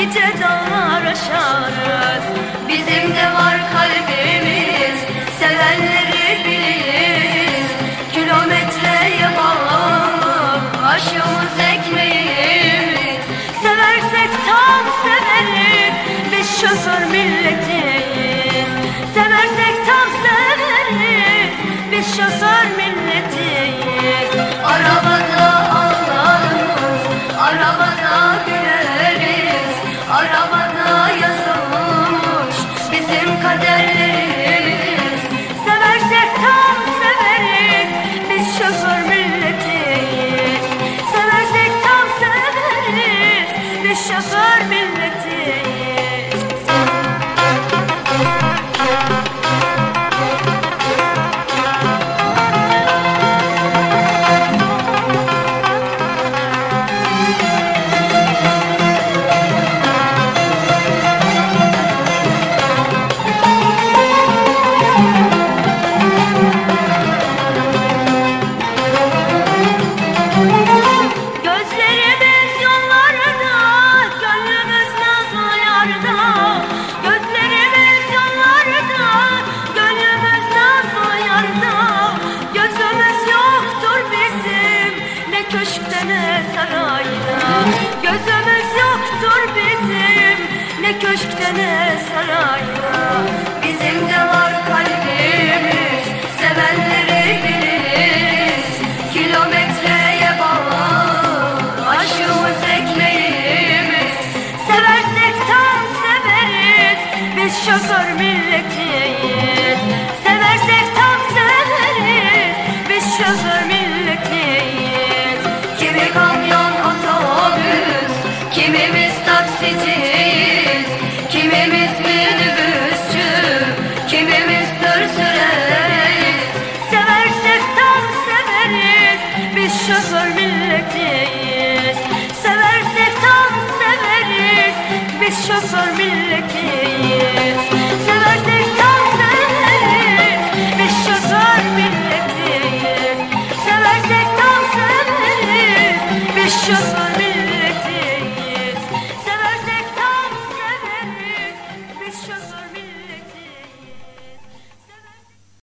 nice dağlar aşarız. Bizim de var kalbimiz. Sevenleri biliriz. Kilometreye bağlı aşımız ekmeğimiz. Seversek tam severiz. Biz şoför milletiyiz. Seversek tam severiz. Biz şoför milletiyiz. Arabada ağlarız, arabada güleriz köşkte ne sarayda. Gözümüz yoktur bizim, ne köşkte ne sarayda. Bizim de var kalbimiz, sevenleri biliriz. Kilometreye bağlı aşımız ekmeğimiz Seversek tam severiz biz şoför milletiyiz kimimiz taksiciyiz Kimimiz minibüsçü kimimiz tır Seversek tam severiz biz şoför milletiyiz Seversek tam severiz biz şoför milletiyiz